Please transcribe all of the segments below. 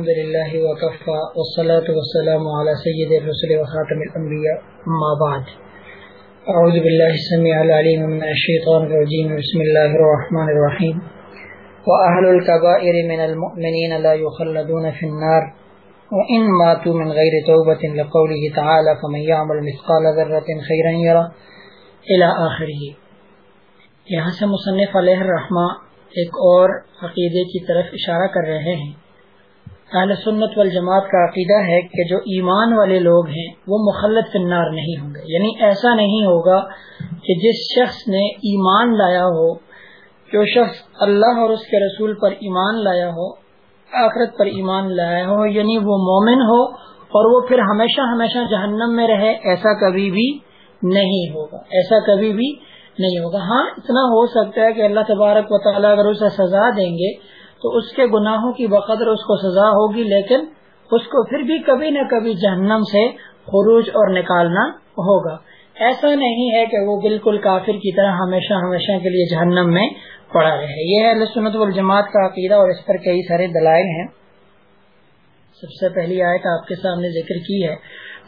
الحمد لله وكفى والصلاة والسلام على سيد الرسل وخاتم الأنبياء ما بعد. أعوذ بالله السميع العليم من الشيطان الرجيم. بسم الله الرحمن الرحيم. وأهل الكبائر من المؤمنين لا يخلدون في النار. وإن ماتوا من غير توبة لقوله تعالى فمن يعمل مثقال ذرة خيرا يرى إلى آخره. یہاں سے مصنف علیہ الرحمہ ایک اور عقیدے کی طرف اشارہ کر رہے ہیں۔ اہل سنت والجماعت کا عقیدہ ہے کہ جو ایمان والے لوگ ہیں، وہ مخلط فنار نہیں ہوں گے۔ یعنی ایسا نہیں ہوگا کہ جس شخص نے ایمان لایا ہو، جو شخص اللہ اور اس کے رسول پر ایمان لایا ہو، آخرت پر ایمان لایا ہو یعنی وہ مومن ہو اور وہ پھر ہمیشہ ہمیشہ جہنم میں رہے، ایسا کبھی بھی نہیں ہوگا۔ ایسا کبھی بھی نہیں ہوگا۔ ہاں اتنا ہو سکتا ہے کہ اللہ تبارک و تعالیٰ اگر اسے سزا دیں گے تو اس کے گناہوں کی بقدر اس کو سزا ہوگی، لیکن اس کو پھر بھی کبھی نہ کبھی جہنم سے خروج اور نکالنا ہوگا۔ ایسا نہیں ہے کہ وہ بالکل کافر کی طرح ہمیشہ ہمیشہ کے لیے جہنم میں پڑا رہے۔ یہ ہے سنت والجماعت کا عقیدہ اور اس پر کئی سارے دلائل ہیں۔ سب سے پہلی آیت آپ کے سامنے ذکر کی ہے۔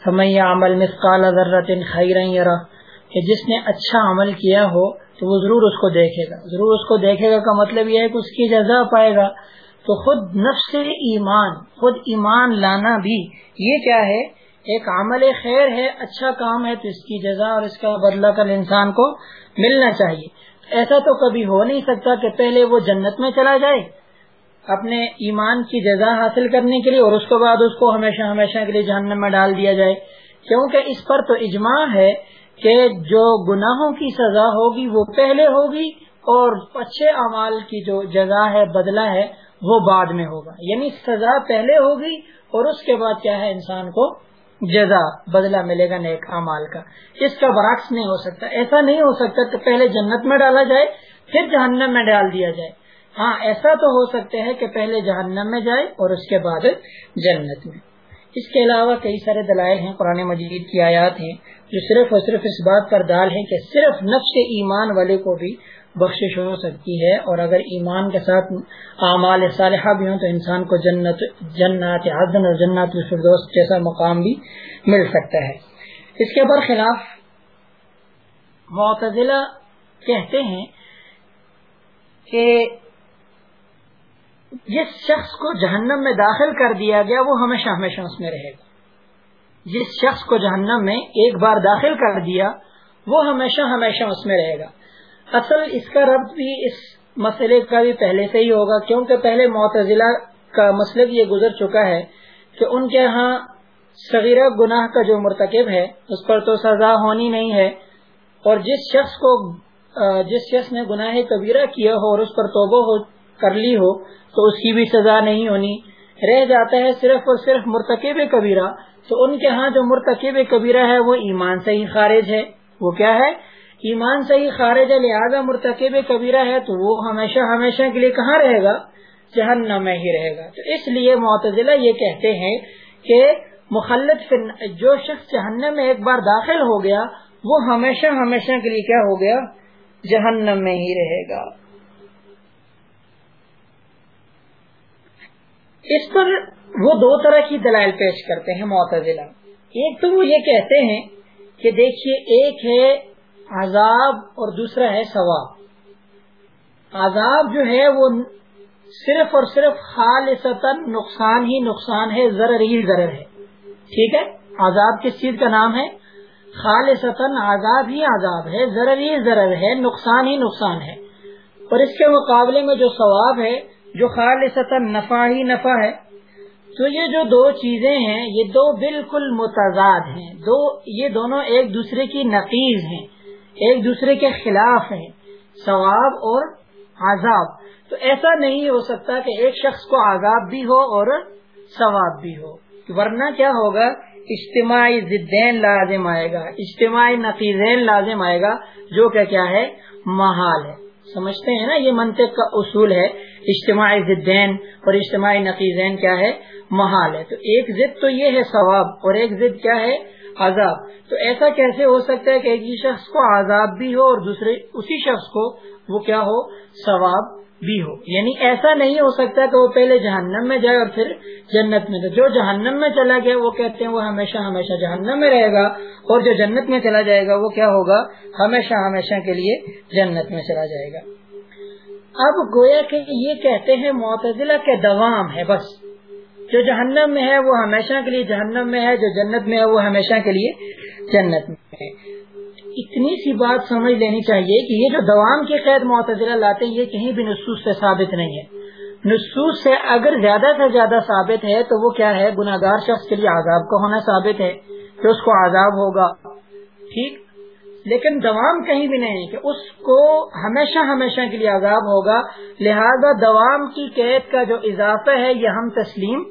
سمیہ عمل مسقال ذرت خیرن یرا کہ جس نے اچھا عمل کیا ہو تو وہ ضرور اس کو دیکھے گا۔ ضرور اس کو دیکھے گا کا مطلب یہ ہے کہ اس کی جزا پائے گا۔ تو خود نفس ایمان، خود ایمان لانا بھی یہ کیا ہے؟ ایک عمل خیر ہے اچھا کام ہے، تو اس کی جزا اور اس کا بدلہ کل انسان کو ملنا چاہیے۔ ایسا تو کبھی ہو نہیں سکتا کہ پہلے وہ جنت میں چلا جائے، اپنے ایمان کی جزا حاصل کرنے کے لیے اور اس کے بعد اس کو ہمیشہ ہمیشہ کے لیے جہنم میں ڈال دیا جائے۔ کیونکہ اس پر تو اجماع ہے کہ جو گناہوں کی سزا ہوگی وہ پہلے ہوگی اور اچھے اعمال کی جو جزا ہے، بدلہ ہے، وہ بعد میں ہوگا۔ یعنی سزا پہلے ہوگی اور اس کے بعد کیا ہے، انسان کو جزا، بدلہ ملے گا نیک امال کا۔ اس کا برعکس نہیں ہو سکتا۔ ایسا نہیں ہو سکتا کہ پہلے جنت میں ڈالا جائے، پھر جہنم میں ڈال دیا جائے۔ ہاں ایسا تو ہو سکتا ہے کہ پہلے جہنم میں جائے اور اس کے بعد جنت میں۔ اس کے علاوہ کئی سارے دلائل ہیں، قرآن مجید کی آیات ہیں۔ جو صرف اور صرف اس بات پر دال ہے کہ صرف نفس کے ایمان والے کو بھی بخشش ہو سکتی ہے اور اگر ایمان کے ساتھ اعمال صالحہ بھی ہوں تو انسان کو جنت جنت عدن اور جنت الفردوس جیسا مقام بھی مل سکتا ہے۔ اس کے برخلاف معتزلہ کہتے ہیں کہ جس شخص کو جہنم میں داخل کر دیا گیا وہ ہمیشہ ہمیشہ اس میں رہے گا۔ جس شخص کو جہنم میں ایک بار داخل کر دیا، وہ ہمیشہ ہمیشہ اس میں رہے گا۔ اصل اس کا ربط بھی اس مسئلے کا بھی پہلے سے ہی ہوگا، کیونکہ پہلے معتزلہ کا مسئلہ یہ گزر چکا ہے کہ ان کے ہاں صغیرہ گناہ کا جو مرتکب ہے، اس پر تو سزا ہونی نہیں ہے۔ اور جس شخص کو، جس شخص نے گناہ کبیرہ کیا ہو اور اس پر توبہ ہو، کر لی ہو، تو اس کی بھی سزا نہیں ہونی۔ رہ جاتا ہے صرف اور صرف مرتکب کبیرہ۔ تو ان کے ہاں جو مرتکب کبیرہ ہے وہ ایمان سے ہی خارج ہے۔ وہ کیا ہے؟ ایمان سے ہی خارج ہے، لہٰذا مرتکب کبیرہ ہے تو وہ ہمیشہ ہمیشہ کے لیے کہاں رہے گا؟ جہنم میں ہی رہے گا۔ تو اس لیے معتزلہ یہ کہتے ہیں کہ مخلط جو شخص جہنم میں ایک بار داخل ہو گیا، وہ ہمیشہ ہمیشہ کے لیے کیا ہو گیا؟ جہنم میں ہی رہے گا۔ اس پر وہ دو طرح کی دلائل پیش کرتے ہیں، معتزلہ۔ ایک تو وہ یہ کہتے ہیں کہ دیکھیے، ایک ہے عذاب اور دوسرا ہے ثواب۔ عذاب جو ہے وہ صرف اور صرف خالص نقصان ہی نقصان ہے، ضرر ہی ضرر ہے۔ ٹھیک ہے؟ عذاب کس چیز کا نام ہے؟ خالص عذاب ہی عذاب ہے، ضرر ہی ضرر ہے، نقصان ہی نقصان ہے۔ اور اس کے مقابلے میں جو ثواب ہے، جو خالص نفع ہی نفع ہے تو یہ جو دو چیزیں ہیں، یہ دو بالکل متضاد ہیں۔ دو، یہ دونوں ایک دوسرے کی نقیز ہیں، ایک دوسرے کے خلاف ہیں، ثواب اور عذاب۔ تو ایسا نہیں ہو سکتا کہ ایک شخص کو عذاب بھی ہو اور ثواب بھی ہو۔ ورنہ کیا ہوگا؟ اجتماعی ضدین لازم آئے گا، اجتماعی نقیزین لازم آئے گا، جو کہ کیا ہے؟ محال ہے۔ سمجھتے ہیں نا، یہ منطق کا اصول ہے، اجتماعی ضدین اور اجتماعی نقیزین کیا ہے؟ محال ہے۔ تو ایک ضد تو یہ ہے ثواب اور ایک ضد کیا ہے؟ عذاب۔ تو ایسا کیسے ہو سکتا ہے کہ ایک ہی شخص کو عذاب بھی ہو اور دوسرے، اسی شخص کو وہ کیا ہو؟ ثواب بھی ہو۔ یعنی ایسا نہیں ہو سکتا کہ وہ پہلے جہنم میں جائے اور پھر جنت میں جو جہنم میں چلا گیا، وہ کہتے ہیں وہ ہمیشہ ہمیشہ جہنم میں رہے گا۔ اور جو جنت میں چلا جائے گا، وہ کیا ہوگا؟ ہمیشہ ہمیشہ کے لیے جنت میں چلا جائے گا۔ اب گویا کہ یہ کہتے ہیں معتزلہ کے دوام ہے بس۔ جو جہنم میں ہے، وہ ہمیشہ کے لیے جہنم میں ہے۔ جو جنت میں ہے، وہ ہمیشہ کے لیے جنت میں ہے۔ اتنی سی بات سمجھ لینی چاہیے کہ یہ جو دوام کی قید معتدلہ لاتے ہیں، یہ کہیں بھی نصوص سے ثابت نہیں ہے۔ نصوص سے اگر زیادہ سے زیادہ ثابت ہے تو وہ کیا ہے؟ گناگار شخص کے لیے عذاب کا ہونا ثابت ہے کہ اس کو عذاب ہوگا۔ ٹھیک؟ لیکن دوام کہیں بھی نہیں کہ اس کو ہمیشہ ہمیشہ کے لیے عذاب ہوگا۔ لہذا دوام کی قید کا جو اضافہ ہے، یہ ہم تسلیم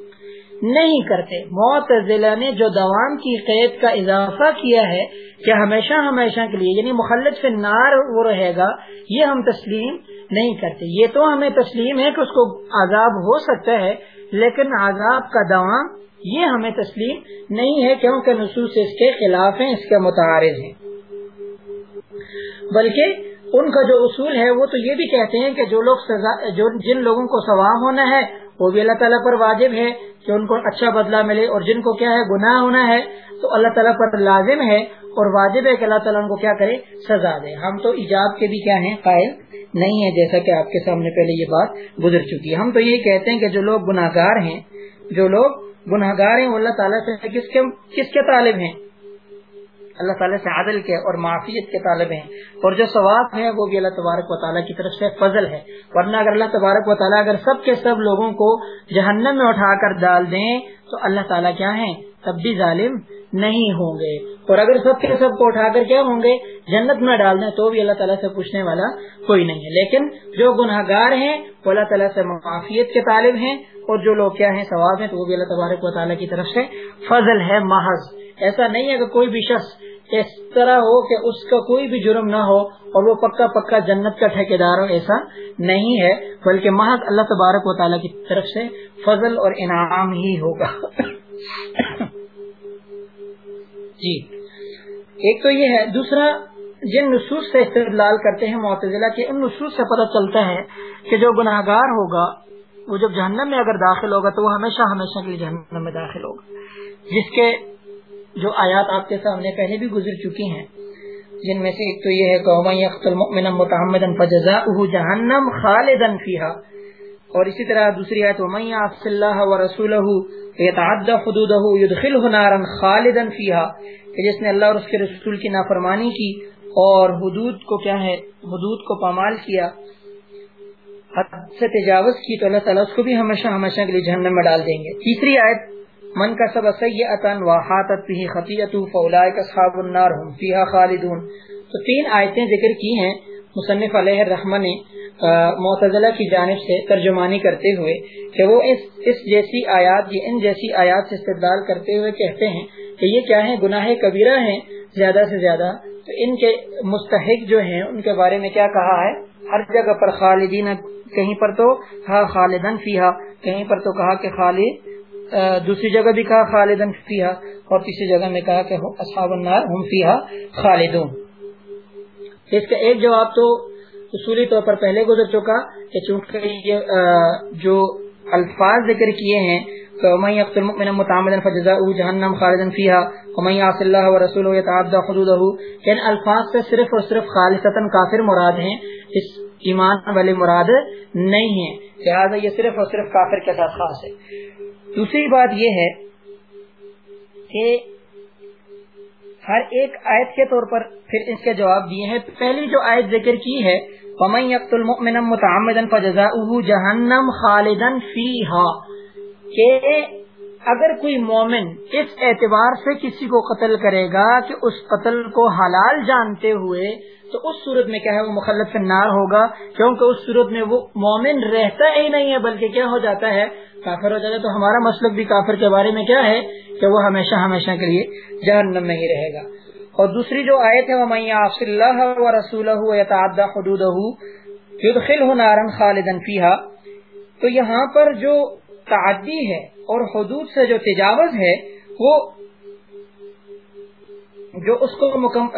نہیں کرتے۔ موت نے جو دوام کی، قید کا اضافہ کیا ہے کہ ہمیشہ ہمیشہ کے لیے یعنی مخلط سے نار وہ رہے گا، یہ ہم تسلیم نہیں کرتے۔ یہ تو ہمیں تسلیم ہے کہ اس کو عذاب ہو سکتا ہے، لیکن عذاب کا دوام یہ ہمیں تسلیم نہیں ہے، کیونکہ نصوص اس کے خلاف ہیں، اس کے متعارض ہیں۔ بلکہ ان کا جو اصول ہے، وہ تو یہ بھی کہتے ہیں کہ جو لوگ سزا، جو جن لوگوں کو ثواب ہونا ہے، وہ بھی اللہ تعالیٰ پر واجب ہے کہ ان کو اچھا بدلہ ملے اور جن کو کیا ہے گناہ ہونا ہے، تو اللہ تعالیٰ پر لازم ہے اور واجب ہے کہ اللہ تعالیٰ ان کو کیا کرے، سزا دے۔ ہم تو ایجاب کے بھی کیا ہیں، قائل نہیں ہے جیسا کہ آپ کے سامنے پہلے یہ بات گزر چکی ہے۔ ہم تو یہ کہتے ہیں کہ جو لوگ گناہ گار ہیں، جو لوگ گناہ گار ہیں، وہ اللہ تعالیٰ سے کس کے کس کے طالب ہیں؟ اللہ تعالیٰ سے عدل کے اور معافیت کے طالب ہیں۔ اور جو ثواب ہے وہ بھی اللہ تبارک و تعالیٰ کی طرف سے فضل ہے۔ ورنہ اگر اللہ تبارک و تعالیٰ اگر سب کے سب لوگوں کو جہنم میں اٹھا کر ڈال دیں تو اللہ تعالیٰ کیا ہیں؟ تب بھی ظالم نہیں ہوں گے۔ اور اگر سب کے سب کو اٹھا کر کیا ہوں گے؟ جنت میں ڈال دیں تو بھی اللہ تعالیٰ سے پوچھنے والا کوئی نہیں ہے۔ لیکن جو گناہ گار ہیں وہ اللہ تعالیٰ سے معافیت کے طالب ہیں اور جو لوگ کیا ہیں ثواب ہیں تو وہ بھی اللہ تبارک و تعالیٰ کی طرف سے فضل ہے، محض۔ ایسا نہیں ہے کہ کوئی بھی شخص اس طرح ہو کہ اس کا کوئی بھی جرم نہ ہو اور وہ پکا پکا جنت کا ٹھیکیدار ہو، ایسا نہیں ہے۔ بلکہ محض اللہ تبارک و تعالیٰ کی طرف سے فضل اور انعام ہی ہوگا۔ جی۔ ایک تو یہ ہے۔ دوسرا، جن نصوص سے استدلال کرتے ہیں معتزلہ کے ان نصوص سے پتہ چلتا ہے کہ جو گناہ گار ہوگا، وہ جب جہنم میں اگر داخل ہوگا تو وہ ہمیشہ ہمیشہ کے لیے جہنم میں داخل ہوگا۔ جس کے جو آیات آپ کے سامنے پہلے بھی گزر چکی ہیں، جن میں سے ایک تو یہ ہے کہ متحمد جہنم خالدن فیحا اور اسی طرح دوسری آیت، ومن عص اللہ و رسول يتعدى حدوده يدخله نارا خالدا فيها۔ کہ جس نے اللہ اور اس کے رسول کی نافرمانی کی اور حدود کو کیا ہے، حدود کو پامال کیا، حد سے تجاوز کی، تو اللہ تعالیٰ اس کو بھی ہمیشہ ہمیشہ کے لیے جہنم میں ڈال دیں گے۔ تیسری آیت من کا سب سیئتن و حاطت بھی اصحاب النار ہم فیہا خالدون۔ تو تین آیتیں ذکر کی ہیں مصنف علیہ الرحمن نے معتزلہ کی جانب سے ترجمانی کرتے ہوئے کہ وہ اس اس جیسی آیات، یہ ان جیسی آیات سے استدلال کرتے ہوئے کہتے ہیں کہ یہ کیا ہیں؟ گناہ کبیرہ ہیں زیادہ سے زیادہ۔ تو ان کے مستحق جو ہیں، ان کے بارے میں کیا کہا ہے؟ ہر جگہ پر خالدین، کہیں پر تو ہاں خالدن فیہا، کہیں پر تو کہا کہ خالد دوسری جگہ بھی کہا خالدن فیہا، اور تیسری جگہ میں کہا کہ اصحاب النار ہم فیہا خالدون۔ اس کا ایک جواب تو اصولی طور پر پہلے گزر چکا کہ چونکہ یہ جو الفاظ ذکر کیے ہیں ومن يقتل مؤمنا متعمدا فجزاؤه جهنم خالدا فيها، ومن يعص الله ورسوله يتعدى حدوده ان الفاظ سے صرف اور صرف خالصتا کافر مراد ہیں، اس ایمان والے مراد نہیں ہیں۔ لہذا یہ صرف اور صرف کافر کے ساتھ خاص ہے۔ دوسری بات یہ ہے کہ ہر ایک آیت کے طور پر پھر اس کے جواب دیے ہیں۔ پہلی جو آیت ذکر کی ہے، ومن يقتل مؤمنا متعمدا فجزاؤه جهنم خالدا فيها۔ کہ اگر کوئی مومن اس اعتبار سے کسی کو قتل کرے گا کہ اس قتل کو حلال جانتے ہوئے تو اس صورت میں کیا ہے وہ مخلط نار ہوگا، کیونکہ اس صورت میں وہ مومن رہتا ہی نہیں ہے، بلکہ کیا ہو جاتا ہے، کافر ہو جاتا ہے۔ تو ہمارا مسلک بھی کافر کے بارے میں کیا ہے کہ وہ ہمیشہ ہمیشہ کے لیے جہنم میں ہی رہے گا۔ اور دوسری جو آیت ہے وہ میاں اللہ و رسول حدود نارن خالدن فیحا تو یہاں پر جو تعدی ہے اور حدود سے جو تجاوز ہے، وہ جو اس کو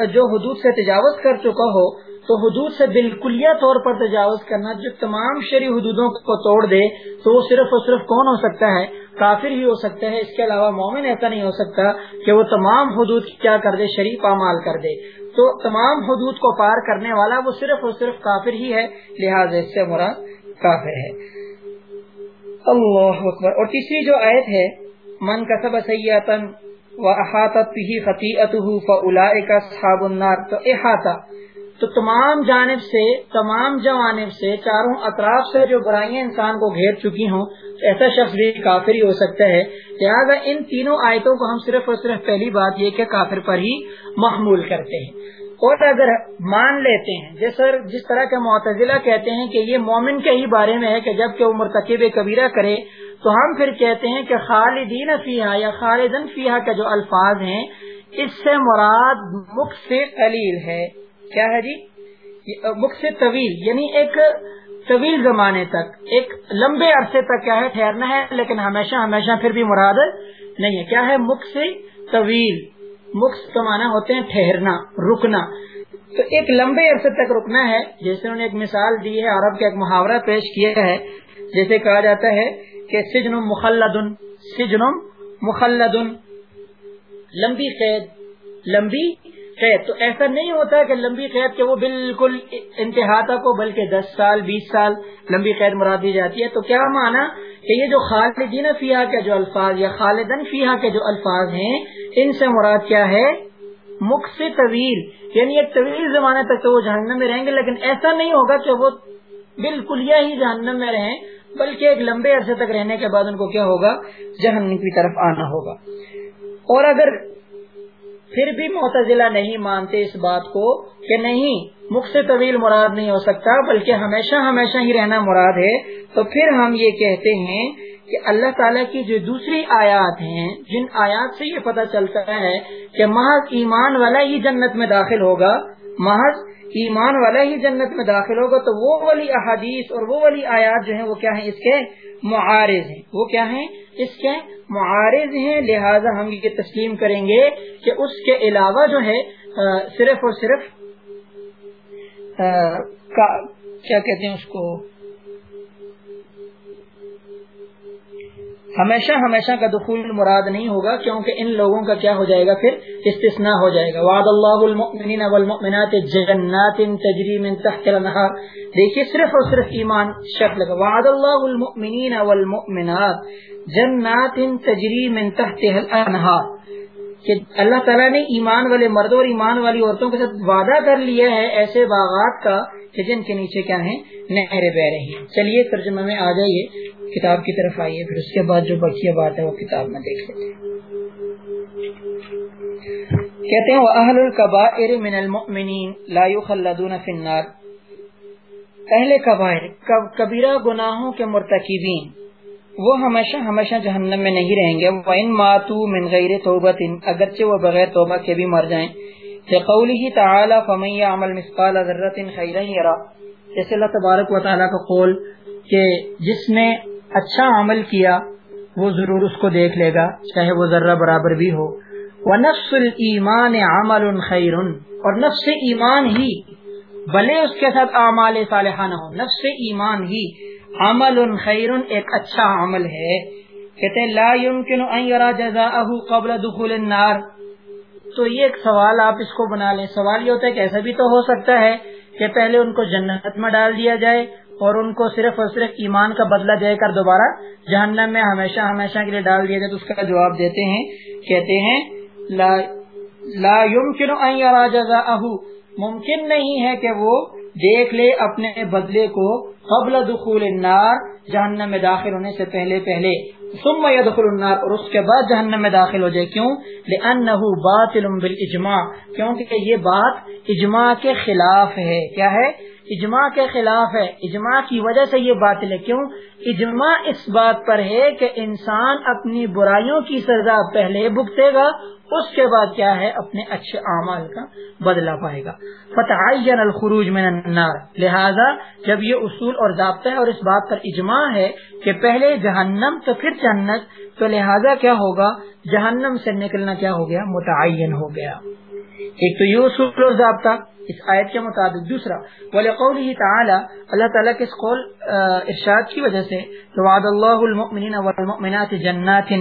جو حدود سے تجاوز کر چکا ہو، تو حدود سے بالکلیہ طور پر تجاوز کرنا جو تمام شری حدودوں کو توڑ دے، تو وہ صرف اور صرف کون ہو سکتا ہے؟ کافر ہی ہو سکتا ہے۔ اس کے علاوہ مومن ایسا نہیں ہو سکتا کہ وہ تمام حدود کیا کر دے شریف اعمال کر دے۔ تو تمام حدود کو پار کرنے والا وہ صرف اور صرف کافر ہی ہے، لہٰذا اس سے مراد کافر ہے۔ اللہ اکبر۔ اور تیسری جو آیت ہے، من کا سب سیاتن احاطت ہی فطیعت کا صحاب النار۔ تو احاطہ۔ تو تمام جانب سے، تمام جوانب سے، چاروں اطراف سے جو برائیاں انسان کو گھیر چکی ہوں ایسا شخص بھی کافر ہی ہو سکتا ہے۔ لہٰذا ان تینوں آیتوں کو ہم صرف اور صرف پہلی بات یہ کہ کافر پر ہی محمول کرتے ہیں۔ اور اگر مان لیتے ہیں جس جس طرح کے معتزلہ کہتے ہیں کہ یہ مومن کے ہی بارے میں ہے کہ جبکہ وہ مرتکب کبیرہ کرے، تو ہم پھر کہتے ہیں کہ خالدین فیحا یا خالدن فیحا کے جو الفاظ ہیں، اس سے مراد مخ سے قلیل ہے۔ کیا ہے جی؟ مخ سے طویل یعنی ایک طویل زمانے تک، ایک لمبے عرصے تک کیا ہے، ٹھہرنا ہے، لیکن ہمیشہ ہمیشہ پھر بھی مراد نہیں ہے۔ کیا ہے؟ مخ سے طویل۔ مخ کمانا ہوتے ہیں ٹھہرنا، رکنا۔ تو ایک لمبے عرصے تک رکنا ہے، جیسے انہوں نے ایک مثال دی ہے، عرب کا ایک محاورہ پیش کیا ہے، جیسے کہا جاتا ہے کہ سجن مخلدن سجن مخلدن۔ لمبی قید لمبی قید۔ تو ایسا نہیں ہوتا کہ لمبی قید کہ وہ بالکل انتہا تک ہو، بلکہ دس سال، بیس سال لمبی قید مراد دی جاتی ہے۔ تو کیا مانا کہ یہ جو خالدین فیحا کے جو الفاظ یا خالدن فیحا کے جو الفاظ ہیں، ان سے مراد کیا ہے؟ مخ سے طویل یعنی ایک طویل زمانے تک تو وہ جہنم میں رہیں گے، لیکن ایسا نہیں ہوگا کہ وہ بالکل ہی جہنم میں رہیں، بلکہ ایک لمبے عرصے تک رہنے کے بعد ان کو کیا ہوگا؟ جہنم کی طرف آنا ہوگا۔ اور اگر پھر بھی معتزلہ نہیں مانتے اس بات کو کہ نہیں مخ سے طویل مراد نہیں ہو سکتا، بلکہ ہمیشہ ہمیشہ ہی رہنا مراد ہے۔ تو پھر ہم یہ کہتے ہیں کہ اللہ تعالیٰ کی جو دوسری آیات ہیں، جن آیات سے یہ پتہ چلتا ہے کہ محض ایمان والا ہی جنت میں داخل ہوگا، محض ایمان والا ہی جنت میں داخل ہوگا، تو وہ والی احادیث اور وہ والی آیات جو ہیں، وہ کیا ہیں؟ اس کے معارض ہیں۔ وہ کیا ہیں؟ اس کے معارض ہیں۔ لہٰذا ہم یہ تسلیم کریں گے کہ اس کے علاوہ جو ہے صرف اور صرف کیا کہتے ہیں اس کو؟ ہمیشہ ہمیشہ کا دخول مراد نہیں ہوگا، کیونکہ ان لوگوں کا کیا ہو جائے گا؟ پھر استثناء ہو جائے گا۔ وعد اللہ المؤمنین والمؤمنات جنات تجری من تحت الانہار۔ دیکھیے، صرف اور صرف ایمان شکل لگا وعد اللہ المؤمنین والمؤمنات جنات تجری من تحت الانہار۔ کہ اللہ تعالیٰ نے ایمان والے مردوں اور ایمان والی عورتوں کے ساتھ وعدہ کر لیا ہے ایسے باغات کا کہ جن کے نیچے کیا ہیں؟ نہریں بہ رہی ہیں۔ چلیے، ترجمہ میں آ جائیے۔ کتاب کی طرف آئیے، پھر اس کے بعد جو بقیہ بات ہے وہ کتاب میں دیکھ لیتے ہیں۔ کہتے ہیں اہل القبائر من المؤمنین لا يخلدون فی النار۔ اہل قبائر کبیرہ گناہوں کے مرتکبین۔ وہ ہمیشہ ہمیشہ جہنم میں نہیں رہیں گے۔ وَإِن مَاتُوا مِن غَيْرِ تَوْبَةٍ، اگرچہ وہ بغیر توبہ کے بھی مر جائیں۔ لقوله تعالی فمن يعمل مثقال خيرا يرى جیسے اللہ تبارک و تعالی کا قول کہ جس نے اچھا عمل کیا، وہ ضرور اس کو دیکھ لے گا، چاہے وہ ذرہ برابر بھی ہو۔ وہ نفس المان عمل خیر اور نفس ایمان ہی، بھلے اس کے ساتھ اعمال صالحہ نہ ہو، نفس ایمان ہی۔ عمل خیر، ایک اچھا عمل ہے۔ کہتے ہیں، لا يمكن ان يرى جزاءه قبل دخول النار۔ تو یہ ایک سوال آپ اس کو بنا لیں۔ سوال یہ ہوتا ہے کہ ایسا بھی تو ہو سکتا ہے کہ پہلے ان کو جنت میں ڈال دیا جائے اور ان کو صرف اور صرف ایمان کا بدلہ دے کر دوبارہ جہنم میں ہمیشہ ہمیشہ کے لیے ڈال دیا جائے تو اس کا جواب دیتے ہیں۔ کہتے ہیں، لا لا يمكن ان يرى جزاءه ممکن نہیں ہے کہ وہ دیکھ لے اپنے بدلے کو قبل دخول النار، جہنم میں داخل ہونے سے پہلے پہلے۔ ثم يدخل النار، اور اس کے بعد جہنم میں داخل ہو جائے۔ کیوں؟ لانه باطل بالاجماع کیونکہ یہ بات اجماع کے خلاف ہے۔ کیا ہے؟ اجماع کے خلاف ہے۔ اجماع کی وجہ سے یہ باطل ہے۔ کیوں؟ اجماع اس بات پر ہے کہ انسان اپنی برائیوں کی سزا پہلے بھگتے گا اس کے بعد کیا ہے؟ اپنے اچھے اعمال کا بدلا پائے گا۔ فتح الخروج من النار۔ لہذا جب یہ اصول اور ضابطہ ہے اور اس بات پر اجماع ہے کہ پہلے جہنم تو پھر جنت، تو لہذا کیا ہوگا؟ جہنم سے نکلنا کیا ہو گیا؟ متعین ہو گیا۔ ایک تو یہ اصول اور ضابطہ۔ اس آیت کے مطابق. دوسرا ولی تعالی اللہ تعالیٰ کے اس قول ارشاد کی وجہ سے وعد اللہ المؤمنین والمؤمنات جنات،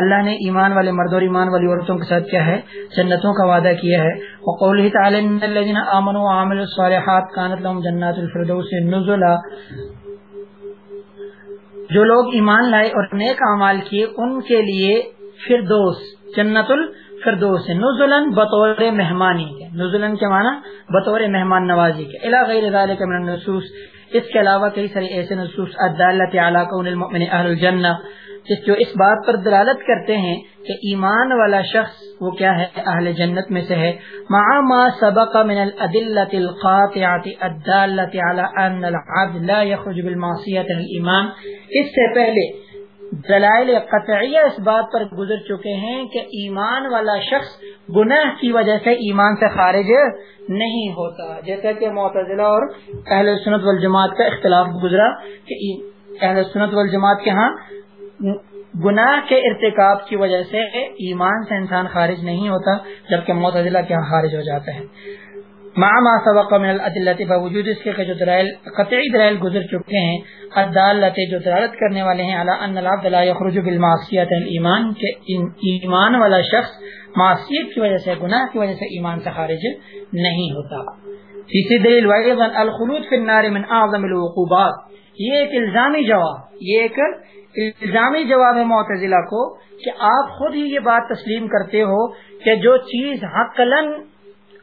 اللہ نے ایمان والے مرد اور ایمان والی عورتوں کے ساتھ کیا ہے، جنتوں کا وعدہ کیا ہے. وقوله تعالی ان الذين امنوا وعملوا الصالحات كانت لهم جنات الفردوس نزلا. جو لوگ ایمان لائے اور نیک اعمال کیے، ان کے لیے فردوس جنت فردوس الفردوس نزلن بطور مہمانی کے۔ نزلن کے معنی بطور مہمان نوازی کے۔ الى غیر ذلك من النصوص۔ اس کے علاوہ کئی سارے ایسے نصوص، الدالت علی کون المؤمن اہل الجنہ، جس جو اس بات پر دلالت کرتے ہیں کہ ایمان والا شخص وہ کیا ہے؟ اہل جنت میں سے ہے۔ مع ما سبق من الادلۃ القاطعه الداله على ان العبد لا يخرج بالمعصيه الايمان اس سے پہلے دلائل قطعیہ اس بات پر گزر چکے ہیں کہ ایمان والا شخص گناہ کی وجہ سے ایمان سے خارج نہیں ہوتا۔ جیسا کہ معتزلہ اور اہل سنت والجماعت کا اختلاف گزرا کہ اہل سنت والجماعت کے ہاں گناہ کے ارتکاب کی وجہ سے ایمان سے انسان خارج نہیں ہوتا، جبکہ معتزلہ کے ہاں خارج ہو جاتا ہے۔ مع ما سبق من الادلت باوجود اس کے جو دلائل قطعی دلائل گزر چکے ہیں الدالت جو دلالت کرنے والے ہیں، علی ان العبد لا يخرج بالمعصیت الایمان، کہ ایمان والا شخص معصیت کی وجہ سے، گناہ کی وجہ سے ایمان سے خارج نہیں ہوتا۔ تیسری دلیل وائضا الخلود فی النار من اعظم العقوبات یہ ایک الزامی جواب، یہ ایک الزامی جواب ہے معتزلہ کو، کہ آپ خود ہی یہ بات تسلیم کرتے ہو کہ جو چیز حقلن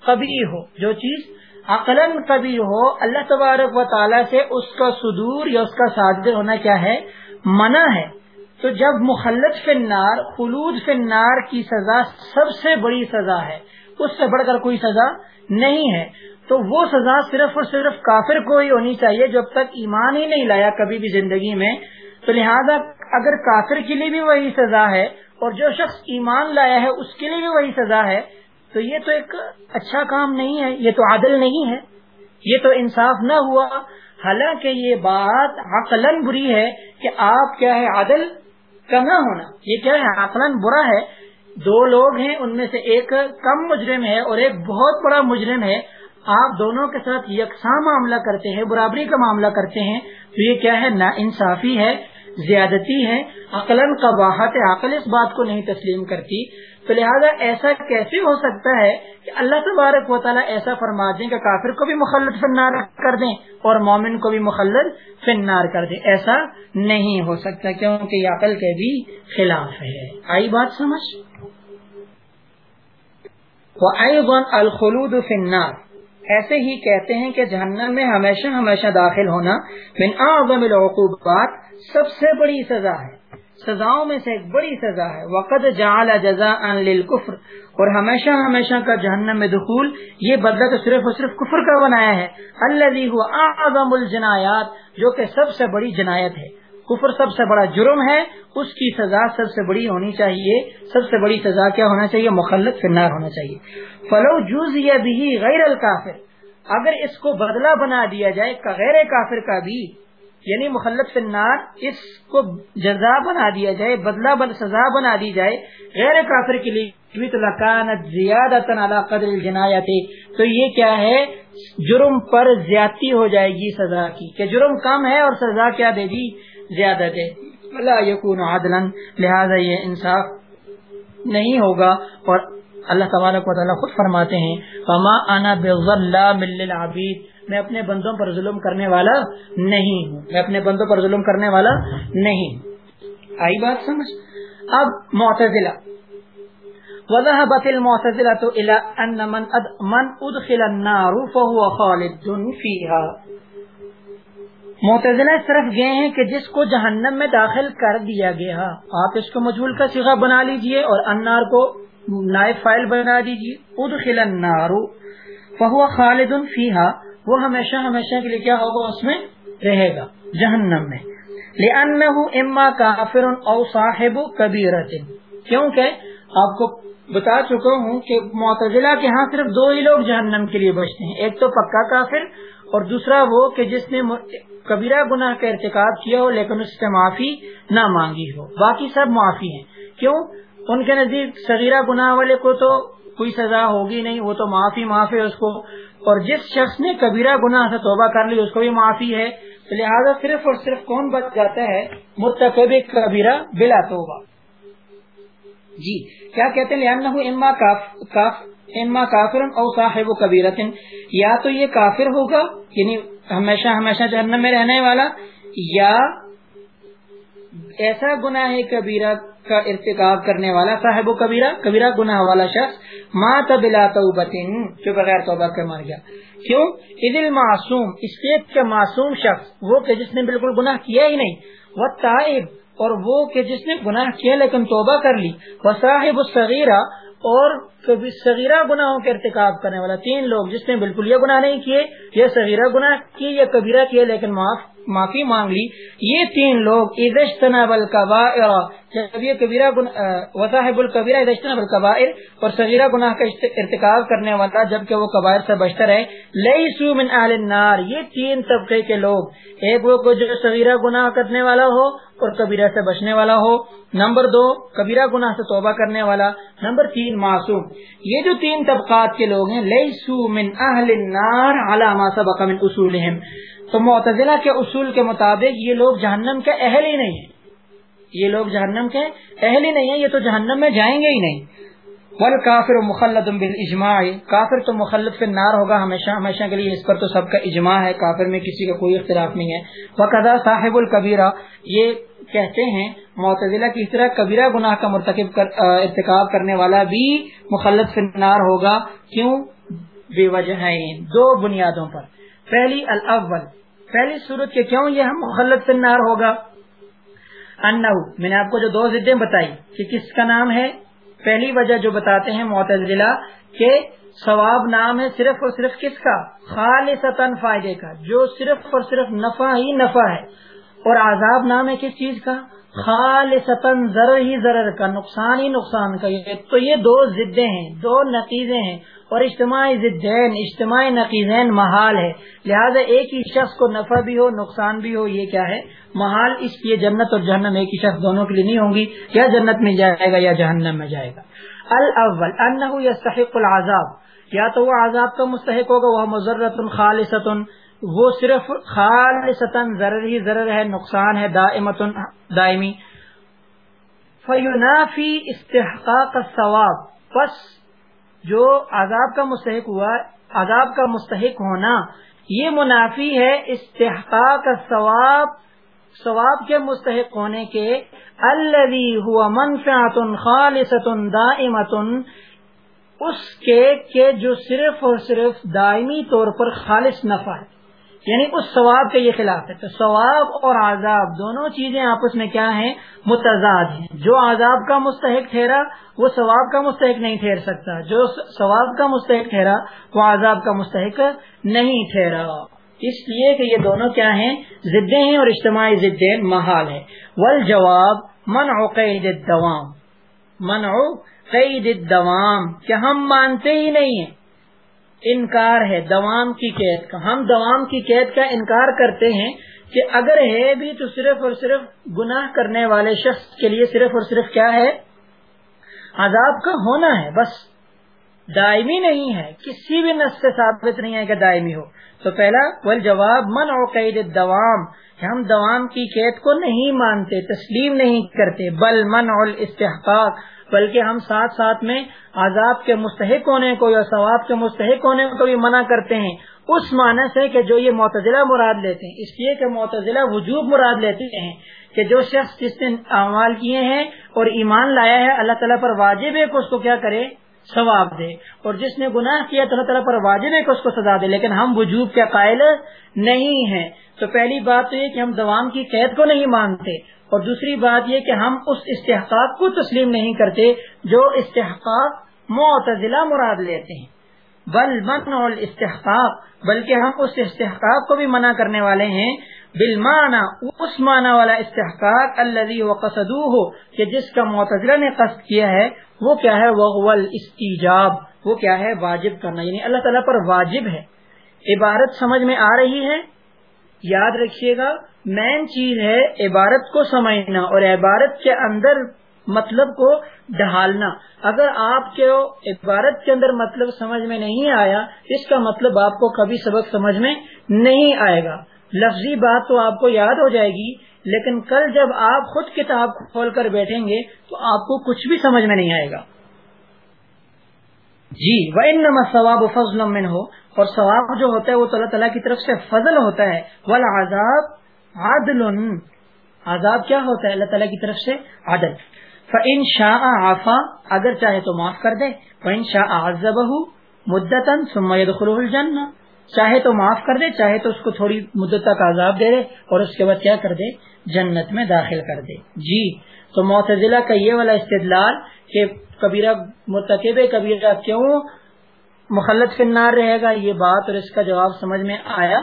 کبھی ہو۔ جو چیز عقلن کبھی ہو، اللہ تبارک و تعالیٰ سے اس کا صدور یا اس کا صادر ہونا کیا ہے؟ منع ہے۔ تو جب مخلط فنار خلود فنار کی سزا سب سے بڑی سزا ہے۔ اس سے بڑھ کر کوئی سزا نہیں ہے۔ تو وہ سزا صرف اور صرف کافر کو ہی ہونی چاہیے جب تک ایمان ہی نہیں لایا کبھی بھی زندگی میں۔ تو لہذا اگر کافر کے لیے بھی وہی سزا ہے اور جو شخص ایمان لایا ہے، اس کے لیے بھی وہی سزا ہے تو یہ تو ایک اچھا کام نہیں ہے، یہ تو عادل نہیں ہے۔ یہ تو انصاف نہ ہوا۔ حالانکہ یہ بات عقلن بری ہے کہ آپ کیا ہے، عادل کا نہ ہونا۔ یہ کیا ہے عقلن برا ہے۔ دو لوگ ہیں، ان میں سے ایک کم مجرم ہے اور ایک بہت بڑا مجرم ہے۔ آپ دونوں کے ساتھ یکساں معاملہ کرتے ہیں، برابری کا معاملہ کرتے ہیں۔ تو یہ کیا ہے، نا انصافی ہے۔ زیادتی ہے عقلن قباحت عقل اس بات کو نہیں تسلیم کرتی۔ تو لہٰذا ایسا کیسے ہو سکتا ہے کہ اللہ تبارک و تعالیٰ ایسا فرما دیں کہ کافر کو بھی مخلط فنار کر دیں اور مومن کو بھی مخلط فنار کر دیں۔ ایسا نہیں ہو سکتا کیونکہ یہ عقل کے بھی خلاف ہے۔ آئی بات سمجھ؟ الخلود فنار ایسے ہی کہتے ہیں کہ جہنم میں ہمیشہ ہمیشہ داخل ہونا من اعظم العقوبات سب سے بڑی سزا ہے۔ سزاؤں میں سے ایک بڑی سزا ہے۔ وقت جعل جزاء للکفر اور ہمیشہ ہمیشہ کا جہنم میں دخول یہ بدلہ تو صرف اور صرف کفر کا بنایا ہے۔ الذي هو اعظم الجنایات جو کہ سب سے بڑی جنایت ہے۔ کفر سب سے بڑا جرم ہے۔ اس کی سزا سب سے بڑی ہونی چاہیے۔ سب سے بڑی سزا کیا ہونا چاہیے؟ مخلط فنار ہونا چاہیے۔ فلو جوز یا بھی غیر الکافر۔ اگر اس کو بدلہ بنا دیا جائے غیر کافر کا بھی یعنی مخلط فنار اس کو جزا بنا دیا جائے، بدلہ بن، سزا بنا دی جائے، غیر کافر کے لیے زیادہ قدر الجنایت۔ تو یہ کیا ہے؟ جرم پر زیادتی ہو جائے گی سزا کی، کہ جرم کم ہے اور سزا کیا دے گی؟ زیادہ دے۔ اللہ یقون عادل لہذا یہ انصاف نہیں ہوگا اور اللہ تبارک و تعالیٰ خود فرماتے ہیں، فما انا للعبید میں اپنے بندوں پر ظلم کرنے والا نہیں ہوں۔ میں اپنے بندوں پر ظلم کرنے والا نہیں۔ آئی بات سمجھ؟ اب معتزلہ۔ وذهبت المعتزلة الى ان من اد من ادخل النار فهو خالد فيها۔ معتزلہ اس طرف گئے ہیں کہ جس کو جہنم میں داخل کر دیا گیا۔ آپ اس کو مجھول کا صیغہ بنا لیجیے اور انار کو نائب فائل بنا دیجیے ادخل النار فهو خالد فيها وہ ہمیشہ ہمیشہ کے لیے کیا ہوگا؟ اس میں رہے گا، جہنم میں۔ لأنه اما کافر او صاحب کبیرت۔ کیونکہ آپ کو بتا چکا ہوں کہ معتزلہ کے ہاں صرف دو ہی لوگ جہنم کے لیے بچتے ہیں۔ ایک تو پکا کافر اور دوسرا وہ کہ جس نے کبیرہ گناہ کا ارتکاب کیا ہو لیکن اس سے معافی نہ مانگی ہو۔ باقی سب معافی ہیں۔ کیوں؟ ان کے نزدیک صغیرہ گناہ والے کو تو کوئی سزا ہوگی نہیں، وہ تو معافی، معاف ہے اس کو۔ اور جس شخص نے کبیرہ گناہ سے توبہ کر لی، اس کو بھی معافی ہے۔ تو لہٰذا صرف اور صرف کون بچ جاتا ہے؟ مرتکب کبیرہ بلا توبہ۔ جی کیا کہتے ہیں؟ اما کاف اما کافر او صاحب کبیرتن۔ یا تو یہ کافر ہوگا یعنی ہمیشہ ہمیشہ جہنم میں رہنے والا، یا ایسا گناہ ہے کبیرہ کا ارتکاب کرنے والا صاحب کبیرہ کبیرہ گناہ والا شخص، مات بلا توبتن، جو بغیر توبہ کے مر گیا۔ کیوں؟ عید المعصوم، اس کے معصوم شخص، وہ کہ جس نے بالکل گناہ کیا ہی نہیں۔ وہ تائب اور وہ کہ جس نے گناہ کیا لیکن توبہ کر لی۔ وہ صاحب الصغیرہ اور کبھی صغیرہ گناہوں کے ارتکاب کرنے والا تین لوگ جس نے بالکل یہ گناہ نہیں کیے، یہ صغیرہ گناہ کیے یا کبیرہ کیے، لیکن معاف معافی مانگ لی۔ یہ تین لوگ ادشتنا بل جب یہ کبیرہ وضاحب القبیرہ ادشتنا بل اور صغیرہ گناہ کا ارتکاب کرنے والا جبکہ وہ قبائر سے بشتر ہے۔ لئی سو من اہل النار، یہ تین طبقے کے لوگ۔ ایک وہ جو صغیرہ گناہ کرنے والا ہو اور کبیرہ سے بچنے والا ہو۔ نمبر دو، کبیرہ گناہ سے توبہ کرنے والا۔ نمبر تین، معصوم۔ یہ جو تین طبقات کے لوگ ہیں لئی سو من اہل النار علامہ سبق من اصولہم۔ تو معتزلہ کے اصول کے مطابق یہ لوگ جہنم کے اہل ہی نہیں ہیں۔ یہ لوگ جہنم کے اہل ہی نہیں ہیں، یہ تو جہنم میں جائیں گے ہی نہیں۔ بل کافر مخلد بالاجماع کافر تو مخلد سے نار ہوگا ہمیشہ ہمیشہ کے لیے اس پر تو سب کا اجماع ہے، کافر میں کسی کا کوئی اختلاف نہیں ہے۔ وقضا صاحب القبیرہ یہ کہتے ہیں، معتزلہ کی طرح کبیرہ گناہ کا مرتکب کر ارتکاب کرنے والا بھی مخلد سے نار ہوگا۔ کیوں؟ بے وجہ دو بنیادوں پر۔ پہلی الاول، پہلی صورت کے کیوں یہ مخلط نار ہوگا؟ انہو، میں نے آپ کو جو دو ضدیں بتائی کہ کس کا نام ہے، پہلی وجہ جو بتاتے ہیں معتزلہ کہ ثواب نام ہے صرف اور صرف کس کا؟ خالص فائدے کا، جو صرف اور صرف نفع ہی نفع ہے۔ اور عذاب نام ہے کس چیز کا؟ خالص ضرر ہی ضرر کا، نقصان ہی نقصان کا۔ تو یہ دو ضدیں ہیں، دو نتیجے ہیں اور اجتماعی ضدین، اجتماعی نقیزین محال ہے۔ لہذا ایک ہی شخص کو نفع بھی ہو، نقصان بھی ہو، یہ کیا ہے؟ محال اس لیے جنت اور جہنم ایک ہی شخص دونوں کے لیے نہیں ہوں گی۔ یا جنت میں جائے گا یا جہنم میں جائے گا۔ الاول انه يستحق العذاب۔ یا تو وہ عذاب کا مستحق ہوگا وہ مضرت خالصۃ وہ صرف خالصتا ضرر ہی ضرر ہے، نقصان ہے دائمت دائمی۔ فینافی استحقاق الثواب۔ پس جو عذاب کا مستحق ہوا، عذاب کا مستحق ہونا، یہ منافی ہے استحقاق ثواب ثواب کے مستحق ہونے کے۔ الذي هو منفعه خالصه دائمه اس کے کہ جو صرف اور صرف دائمی طور پر خالص نفع ہے۔ یعنی اس ثواب کے یہ خلاف ہے۔ تو ثواب اور عذاب دونوں چیزیں آپس میں کیا ہیں؟ متضاد ہیں۔ جو عذاب کا مستحق ٹھہرا، وہ ثواب کا مستحق نہیں ٹھہر سکتا۔ جو ثواب کا مستحق ٹھہرا، وہ عذاب کا مستحق نہیں ٹھہرا۔ اس لیے کہ یہ دونوں کیا ہیں؟ ضدیں ہیں اور اجتماعی ضدیں محال ہے ول جواب من قید الدوام۔ من قید الدوام کیا ہم مانتے ہی نہیں ہیں۔ انکار ہے، دوام کی قید کا۔ ہم دوام کی قید کا انکار کرتے ہیں کہ اگر ہے بھی تو صرف اور صرف گناہ کرنے والے شخص کے لیے صرف اور صرف کیا ہے؟ عذاب کا ہونا ہے، بس۔ دائمی نہیں ہے، کسی بھی نس سے ثابت نہیں ہے کہ دائمی ہو۔ تو پہلا ول جواب من او قید دوام ہم دوام کی قید کو نہیں مانتے، تسلیم نہیں کرتے، بل من اور استحقاق بلکہ ہم ساتھ ساتھ میں عذاب کے مستحق ہونے کو یا ثواب کے مستحق ہونے کو بھی منع کرتے ہیں۔ اس معنی سے کہ جو یہ معتزلہ مراد لیتے ہیں، اس لیے کہ معتزلہ وجوب مراد لیتے ہیں کہ جو شخص جس نے اعمال کیے ہیں اور ایمان لایا ہے، اللہ تعالیٰ پر واجب ہے کہ اس کو کیا کرے؟ ثواب دے۔ اور جس نے گناہ کیا تو اللہ تعالیٰ پر واجب ہے کہ اس کو سزا دے۔ لیکن ہم وجوب کے قائل نہیں ہیں۔ تو پہلی بات تو یہ کہ ہم دوام کی قید کو نہیں مانتے۔ اور دوسری بات یہ کہ ہم اس استحقاق کو تسلیم نہیں کرتے جو استحقاق معتزلہ مراد لیتے ہیں۔ بل من استحقاق بلکہ ہم اس استحقاق کو بھی منع کرنے والے ہیں۔ بالمانا اس معنی والا استحقاق اللہ و ہو کہ جس کا معتزلہ نے قصد کیا ہے، وہ کیا ہے؟ وغول استیجاب وہ کیا ہے؟ واجب کرنا۔ یعنی اللہ تعالیٰ پر واجب ہے۔ عبارت سمجھ میں آ رہی ہے۔ یاد رکھیے گا مین چیز ہے عبارت کو سمجھنا اور عبارت کے اندر مطلب کو ڈھالنا۔ اگر آپ کے عبارت کے اندر مطلب سمجھ میں نہیں آیا، اس کا مطلب آپ کو کبھی سبق سمجھ میں نہیں آئے گا۔ لفظی بات تو آپ کو یاد ہو جائے گی، لیکن کل جب آپ خود کتاب کھول کر بیٹھیں گے تو آپ کو کچھ بھی سمجھ میں نہیں آئے گا۔ جی وہ ان ثواب فضل من ہو اور ثواب جو ہوتا ہے وہ اللہ تعالیٰ کی طرف سے فضل ہوتا ہے۔ ولازاب عادل عذاب کیا ہوتا ہے؟ اللہ تعالیٰ کی طرف سے عادل فن شاہ آفا اگر چاہے تو معاف کر دے۔ فن شاہ آزب مدتن سمید خلوح الجنہ چاہے تو معاف کر دے، چاہے تو اس کو تھوڑی مدت تک عذاب دے دے، اور اس کے بعد کیا کر دے؟ جنت میں داخل کر دے۔ جی تو معتزلہ کا یہ والا استدلال کہ کبیرہ مرتکب، کبیرہ کیوں مخلط فنار رہے گا، یہ بات اور اس کا جواب سمجھ میں آیا۔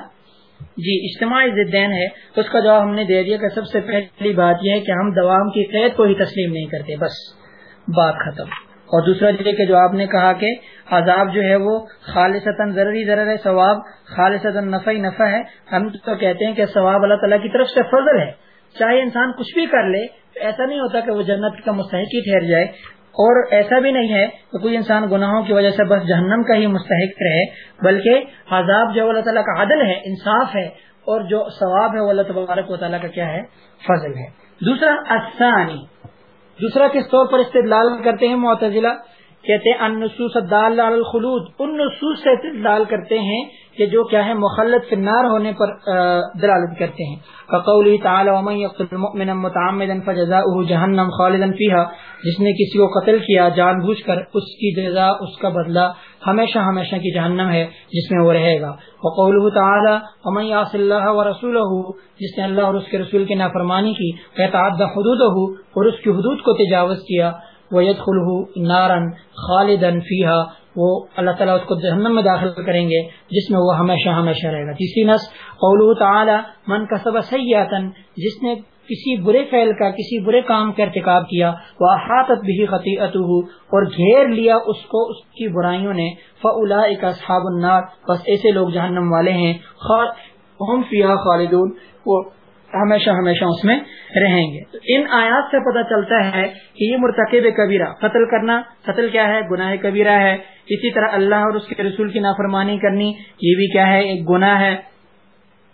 جی اجتماعی زدین ہے۔ اس کا جواب ہم نے دے دیا کہ سب سے پہلی بات یہ ہے کہ ہم دوام کی قید کو ہی تسلیم نہیں کرتے، بس بات ختم۔ اور دوسرا یہ کہ جو آپ نے کہا کہ عذاب جو ہے وہ خالصتاً ضروری ضرور ہے، ثواب خالصتاً نفع نفع ہے۔ ہم تو کہتے ہیں کہ ثواب اللہ تعالیٰ کی طرف سے فضل ہے۔ چاہے انسان کچھ بھی کر لے تو ایسا نہیں ہوتا کہ وہ جنت کا مستحق ہی ٹھہر جائے۔ اور ایسا بھی نہیں ہے کہ کوئی انسان گناہوں کی وجہ سے بس جہنم کا ہی مستحق رہے، بلکہ عذاب جو اللہ تعالیٰ کا عدل ہے، انصاف ہے، اور جو ثواب ہے وہ اللہ تبارک و تعالیٰ کا کیا ہے؟ فضل ہے۔ دوسرا آسانی دوسرا کس طور پر استدلال کرتے ہیں معتزلہ؟ کہتے ہیں ان نصوص الخلود۔ ان نصوص سے استدلال کرتے ہیں کہ جو کیا ہے، مخلط فنار ہونے پر دلالت کرتے ہیں۔ فقولی تعالی ومن يقتل مؤمنا متعمدا فجزاؤه جهنم خالدا فيها جس نے کسی کو قتل کیا، جان بوجھ کر، اس کی جزا، اس کا بدلہ ہمیشہ ہمیشہ کی جہنم ہے، جس میں وہ رہے گا۔ وقوله تعالی ومن يعص الله ورسوله جس نے اللہ اور اس کے رسول کی نافرمانی کی فيتعدى حدوده اور اس کی حدود کو تجاوز کیا وَيَدْخُلُهُ نَارًا خَالِدًا فِيهَا وہ اللہ تعالیٰ اس کو جہنم میں داخل کریں گے، جس میں وہ ہمیشہ ہمیشہ رہے گا۔ تیسری نس قولہ تعالی، من کسب سیئاتن جس نے کسی برے فعل کا، کسی برے کام کا ارتکاب کیا وہ حاطت بھی خطیعته اور گھیر لیا اس کو، اس کی برائیوں نے۔ فاولئک اصحاب النار۔ بس ایسے لوگ جہنم والے ہیں۔ خالدون۔ وہ ہمیشہ ہمیشہ اس میں رہیں گے۔ تو ان آیات سے پتہ چلتا ہے کہ یہ مرتکب کبیرہ، قتل کرنا، قتل کیا ہے؟ گناہ کبیرہ ہے۔ اسی طرح اللہ اور اس کے رسول کی نافرمانی کرنی، یہ بھی کیا ہے؟ ایک گناہ ہے۔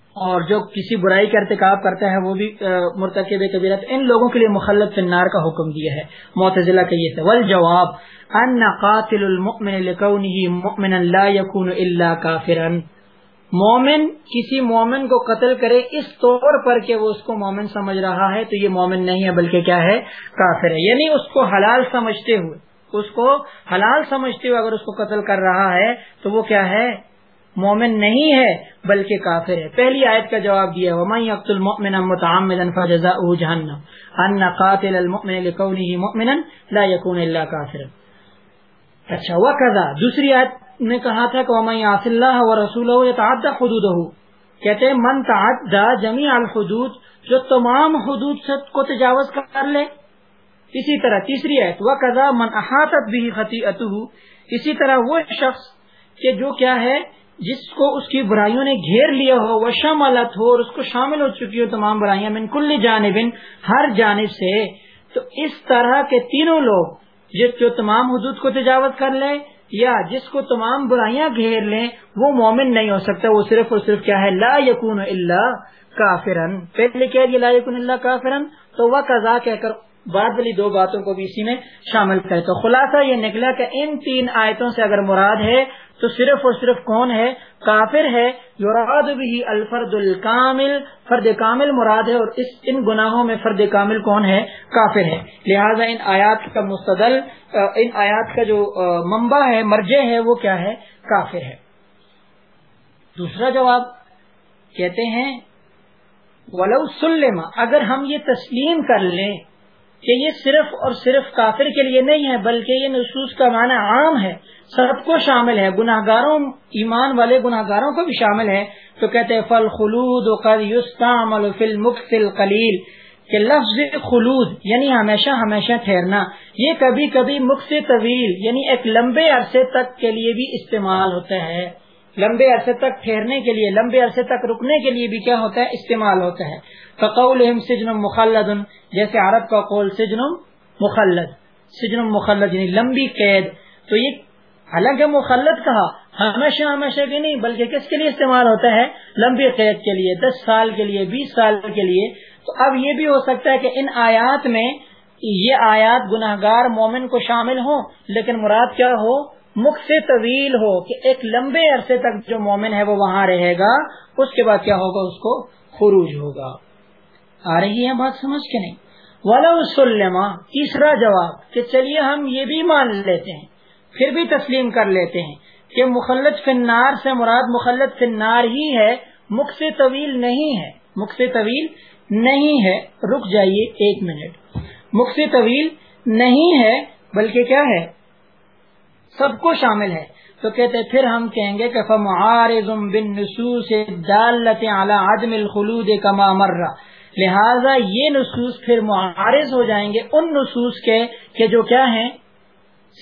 اور جو کسی برائی کا ارتکاب کرتا ہے، وہ بھی مرتکب کبیرہ۔ تو ان لوگوں کے لیے مخلط فنار کا حکم دیا ہے۔ معتزلہ کا یہ ول جواب، ان قاتل المؤمن لکونه مؤمنا لا يكون الا كافرا مومن، کسی مومن کو قتل کرے، اس طور پر کہ وہ اس کو مومن سمجھ رہا ہے، تو یہ مومن نہیں ہے، بلکہ کیا ہے؟ کافر ہے۔ یعنی اس کو حلال سمجھتے ہوئے، اس کو حلال سمجھتے ہوئے اگر اس کو قتل کر رہا ہے، تو وہ کیا ہے؟ مومن نہیں ہے، بلکہ کافر ہے۔ پہلی آیت کا جواب دیا ومن يقتل المؤمن متعمدا فجزاؤه جهنم۔ ان قاتل المؤمن لكونه مؤمنا لا يكون الا كافرا۔ اچھا وکذا دوسری آیت نے کہا تھا کہ ومن يعص الله ورسوله يتعدى حدوده۔ کہتے ہیں، من تعدى جميع الحدود، جو تمام حدود سے کو تجاوز کر لے؟ اسی طرح تیسری آیت وکذا من احاطت به خطیئته اسی طرح وہ شخص کہ جو کیا ہے، جس کو اس کی برائیوں نے گھیر لیا ہو وہ شملت ہو، اور اس کو شامل ہو چکی ہو تمام برائیاں من کل جانب ہر جانب سے، تو اس طرح کے تینوں لوگ جس جو تمام حدود کو تجاوز کر لے یا جس کو تمام برائیاں گھیر لیں، وہ مومن نہیں ہو سکتا، وہ صرف اور صرف کیا ہے؟ لا یقون اللہ کافرن۔ پہلے کہہ دیا، لا یقون اللہ کافرن، تو وہ قضا کہہ کر بعد والی دو باتوں کو بھی اسی میں شامل کرے۔ تو خلاصہ یہ نکلا کہ ان تین آیتوں سے اگر مراد ہے، تو صرف اور صرف کون ہے؟ کافر ہے یوراد بھی الفرد الکامل، فرد کامل مراد ہے اور اس ان گناہوں میں فرد کامل کون ہے؟ کافر ہے۔ لہذا ان آیات کا مستدل، ان آیات کا جو منبع ہے، مرجع ہے، وہ کیا ہے؟ کافر ہے۔ دوسرا جواب کہتے ہیں، ولو سلم، اگر ہم یہ تسلیم کر لیں کہ یہ صرف اور صرف کافر کے لیے نہیں ہے، بلکہ یہ نصوص کا معنی عام ہے۔ سب کو شامل ہے۔ گناہ گاروں ایمان والے گناہ گاروں کو بھی شامل ہے۔ تو کہتے ہیں فل خلود قلیل کہ لفظ خلود یعنی ہمیشہ ہمیشہ ٹھہرنا۔ یہ کبھی کبھی مخت طویل یعنی ایک لمبے عرصے تک کے لیے بھی استعمال ہوتا ہے۔ لمبے عرصے تک ٹھہرنے کے لیے، لمبے عرصے تک رکنے کے لیے بھی کیا ہوتا ہے؟ استعمال ہوتا ہے۔ فقول سجن مخلد۔ جیسے عرب کا قول سجن مخلد سجن مخلد یعنی لمبی قید۔ تو یہ حالانکہ مخلط کہا، ہمیشہ ہمیشہ کے نہیں، بلکہ کس کے لیے استعمال ہوتا ہے؟ لمبی قید کے لیے، دس سال کے لیے، بیس سال کے لیے۔ تو اب یہ بھی ہو سکتا ہے کہ ان آیات میں یہ آیات گناہ گار مومن کو شامل ہوں، لیکن مراد کیا ہو؟ مکھ سے طویل ہو کہ ایک لمبے عرصے تک جو مومن ہے وہ وہاں رہے گا، اس کے بعد کیا ہوگا؟ اس کو خروج ہوگا۔ آ رہی ہے بات سمجھ کے نہیں؟ والا تیسرا جواب کہ چلیے ہم یہ بھی مان لیتے ہیں، پھر بھی تسلیم کر لیتے ہیں کہ مخلط فنار سے مراد مخلط فنار ہی ہے مکھ سے طویل نہیں ہے۔ مکھ سے طویل نہیں ہے۔ رک جائیے ایک منٹ۔ مکھ سے طویل نہیں ہے، بلکہ کیا ہے؟ سب کو شامل ہے۔ تو کہتے پھر ہم کہیں گے کہ بن بالنصوص دالت علی عدم الخلود کما مرہ لہذا یہ نصوص پھر معارض ہو جائیں گے ان نصوص کے کہ جو کیا ہیں؟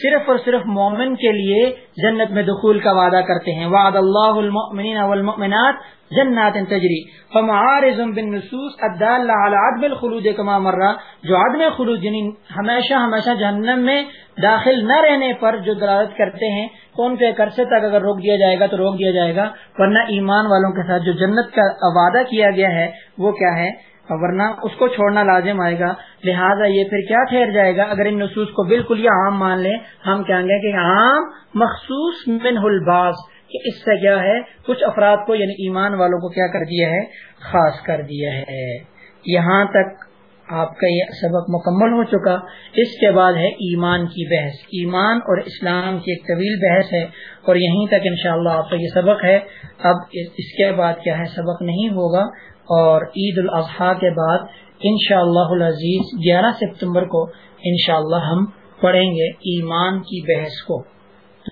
صرف اور صرف مومن کے لیے جنت میں دخول کا وعدہ کرتے ہیں۔ وعد اللہ المؤمنین والمؤمنات جنات تجری۔ فمعارض بالنصوص الدالة على عدم الخلود كما مر۔ جو عدم خلود یعنی ہمیشہ ہمیشہ جہنم میں داخل نہ رہنے پر جو دلالت کرتے ہیں، کون پہ عرصے تک اگر روک دیا جائے گا تو روک دیا جائے گا۔ ورنہ ایمان والوں کے ساتھ جو جنت کا وعدہ کیا گیا ہے، وہ کیا ہے؟ ورنہ اس کو چھوڑنا لازم آئے گا۔ لہٰذا یہ پھر کیا ٹھہر جائے گا؟ اگر ان نصوص کو بالکل یہ عام مان لیں، ہم کہیں گے کہ عام مخصوص من الباس کہ اس سے کیا ہے؟ کچھ افراد کو یعنی ایمان والوں کو کیا کر دیا ہے؟ خاص کر دیا ہے۔ یہاں تک آپ کا یہ سبق مکمل ہو چکا۔ اس کے بعد ہے ایمان کی بحث۔ ایمان اور اسلام کی ایک طویل بحث ہے اور یہیں تک انشاءاللہ آپ کا یہ سبق ہے۔ اب اس کے بعد کیا ہے؟ سبق نہیں ہوگا۔ اور عید الاضحیٰ کے بعد انشاءاللہ اللہ العزیز گیارہ ستمبر کو انشاءاللہ ہم پڑھیں گے ایمان کی بحث کو۔